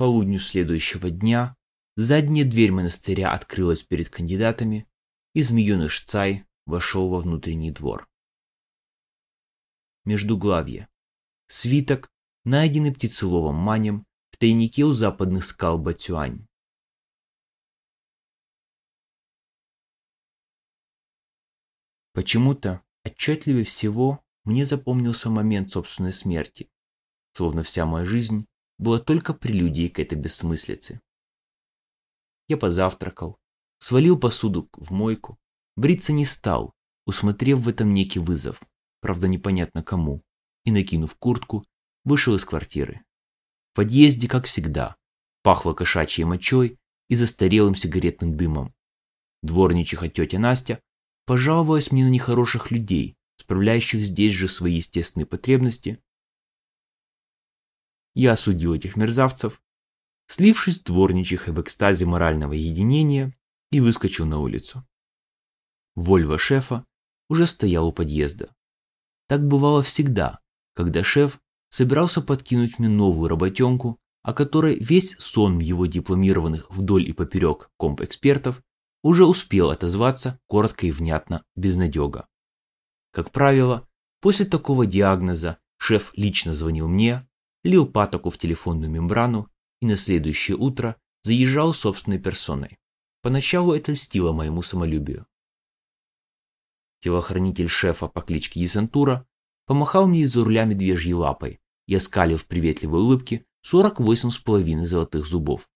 полудню следующего дня задняя дверь монастыря открылась перед кандидатами, и змееныш Цай вошел во внутренний двор. Междуглавье. Свиток, найденный птицеловом манем в тайнике у западных скал Батюань. Почему-то отчетливее всего мне запомнился момент собственной смерти, словно вся моя жизнь была только прелюдией к этой бессмыслице. Я позавтракал, свалил посуду в мойку, бриться не стал, усмотрев в этом некий вызов, правда непонятно кому, и, накинув куртку, вышел из квартиры. В подъезде, как всегда, пахло кошачьей мочой и застарелым сигаретным дымом. Дворничиха тетя Настя пожаловалась мне на нехороших людей, справляющих здесь же свои естественные потребности. Я осудил этих мерзавцев, слившись с дворничихой в экстазе морального единения, и выскочил на улицу. Вольво шефа уже стоял у подъезда. Так бывало всегда, когда шеф собирался подкинуть мне новую работенку, о которой весь сон его дипломированных вдоль и поперек комп-экспертов уже успел отозваться коротко и внятно, безнадега. Как правило, после такого диагноза шеф лично звонил мне, лил патоку в телефонную мембрану и на следующее утро заезжал собственной персоной. Поначалу это льстило моему самолюбию. Телохранитель шефа по кличке Десантура помахал мне из-за руля медвежьей лапой и оскалил в приветливой улыбке 48,5 золотых зубов.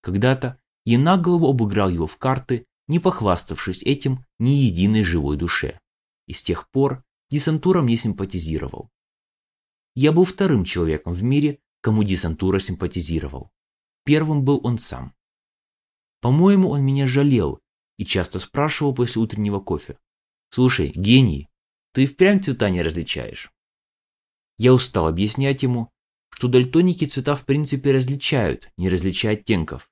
Когда-то я на голову обыграл его в карты, не похваставшись этим ни единой живой душе. И с тех пор Десантура мне симпатизировал. Я был вторым человеком в мире, кому Десантура симпатизировал. Первым был он сам. По-моему, он меня жалел и часто спрашивал после утреннего кофе. «Слушай, гений, ты впрямь цвета не различаешь?» Я устал объяснять ему, что дальтоники цвета в принципе различают, не различая оттенков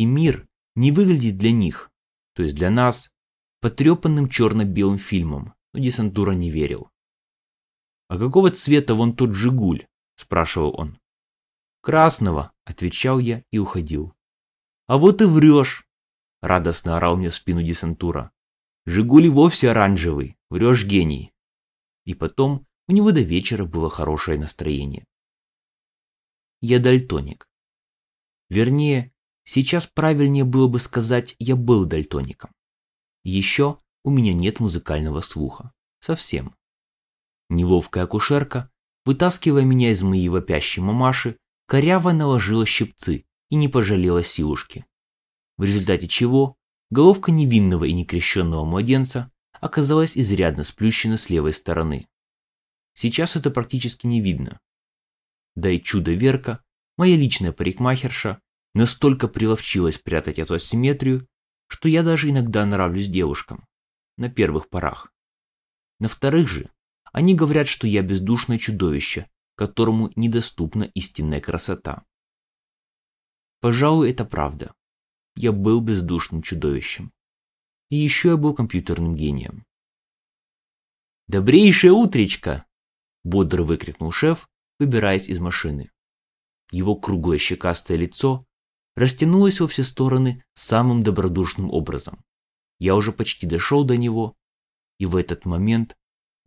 и мир не выглядит для них, то есть для нас, потрепанным черно-белым фильмом, но Десантура не верил. «А какого цвета вон тот «Жигуль»?» – спрашивал он. «Красного», – отвечал я и уходил. «А вот и врешь!» – радостно орал мне в спину Десантура. «Жигуль вовсе оранжевый, врешь гений!» И потом у него до вечера было хорошее настроение. Я дальтоник. Вернее, Сейчас правильнее было бы сказать «я был дальтоником». Еще у меня нет музыкального слуха. Совсем. Неловкая акушерка, вытаскивая меня из моей вопящей мамаши, коряво наложила щипцы и не пожалела силушки. В результате чего головка невинного и некрещенного младенца оказалась изрядно сплющена с левой стороны. Сейчас это практически не видно. Да и чудо Верка, моя личная парикмахерша, настолько приловчилась прятать эту асимметрию, что я даже иногда нравлюсь девушкам. На первых порах. На вторых же, они говорят, что я бездушное чудовище, которому недоступна истинная красота. Пожалуй, это правда. Я был бездушным чудовищем. И еще я был компьютерным гением. «Добрейшее утречко!» – бодро выкрикнул шеф, выбираясь из машины. Его круглое щекастое лицо растянулась во все стороны самым добродушным образом. Я уже почти дошел до него, и в этот момент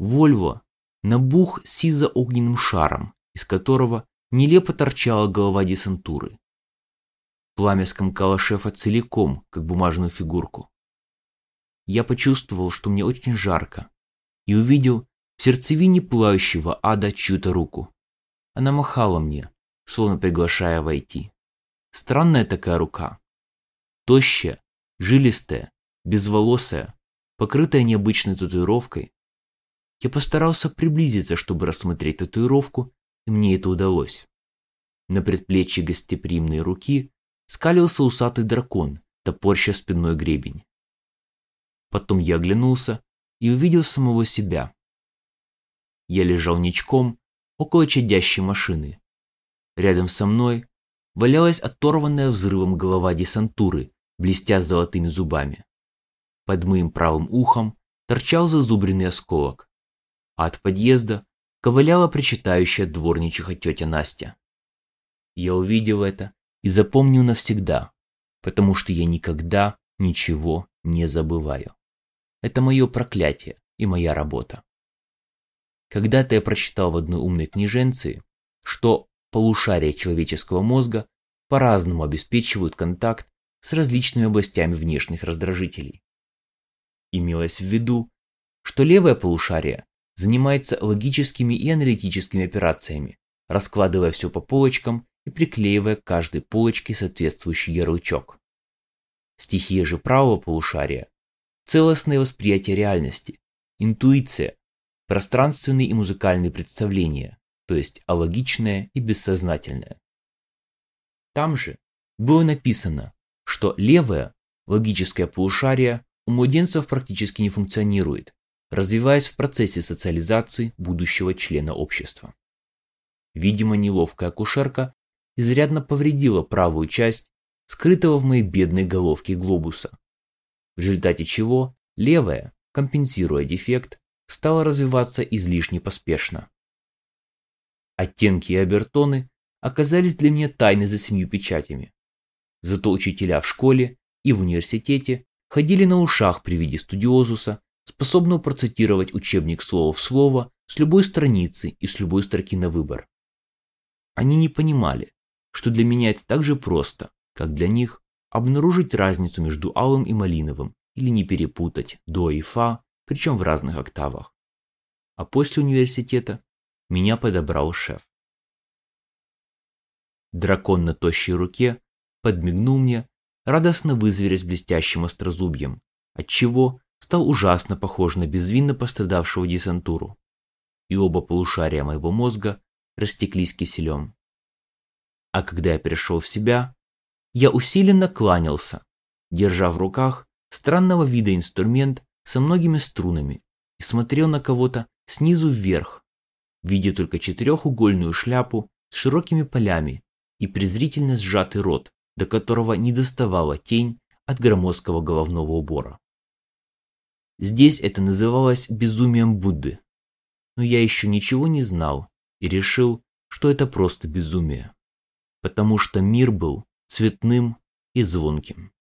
Вольво набух сизо-огненным шаром, из которого нелепо торчала голова десантуры. Пламя скомкало шефа целиком, как бумажную фигурку. Я почувствовал, что мне очень жарко, и увидел в сердцевине пылающего ада чью-то руку. Она махала мне, словно приглашая войти. Странная такая рука. Тощая, жилистая, безволосая, покрытая необычной татуировкой. Я постарался приблизиться, чтобы рассмотреть татуировку, и мне это удалось. На предплечье гостеприимной руки скалился усатый дракон, топорща спинной гребень. Потом я оглянулся и увидел самого себя. Я лежал ничком около чадящей машины. Рядом со мной валялась оторванная взрывом голова десантуры, блестя золотыми зубами. Под моим правым ухом торчал зазубренный осколок, от подъезда ковыляла причитающая дворничиха тетя Настя. Я увидел это и запомнил навсегда, потому что я никогда ничего не забываю. Это мое проклятие и моя работа. Когда-то я прочитал в одной умной книженции, что полушария человеческого мозга по-разному обеспечивают контакт с различными областями внешних раздражителей. Имелось в виду, что левое полушарие занимается логическими и аналитическими операциями, раскладывая все по полочкам и приклеивая к каждой полочке соответствующий ярлычок. Стихия же правого полушария – целостное восприятие реальности, интуиция, пространственные и музыкальные представления, то есть алогичное и бессознательное. Там же было написано, что левое, логическое полушарие у младенцев практически не функционирует, развиваясь в процессе социализации будущего члена общества. Видимо, неловкая акушерка изрядно повредила правую часть скрытого в моей бедной головке глобуса, в результате чего левая, компенсируя дефект, стала развиваться излишне поспешно. Оттенки и обертоны оказались для меня тайны за семью печатями. Зато учителя в школе и в университете ходили на ушах при виде студиозуса, способного процитировать учебник слово в слово с любой страницы и с любой строки на выбор. Они не понимали, что для меня это так же просто, как для них обнаружить разницу между алым и малиновым или не перепутать до и фа, причем в разных октавах. А после университета меня подобрал шеф. Дракон на тощей руке подмигнул мне, радостно вызверясь блестящим острозубьем, отчего стал ужасно похож на безвинно пострадавшего десантуру. И оба полушария моего мозга растеклись киселем. А когда я пришел в себя, я усиленно кланялся, держа в руках странного вида инструмент со многими струнами и смотрел на кого-то снизу вверх, видя только четырехугольную шляпу с широкими полями и презрительно сжатый рот, до которого не доставала тень от громоздкого головного убора. Здесь это называлось безумием Будды, но я еще ничего не знал и решил, что это просто безумие, потому что мир был цветным и звонким.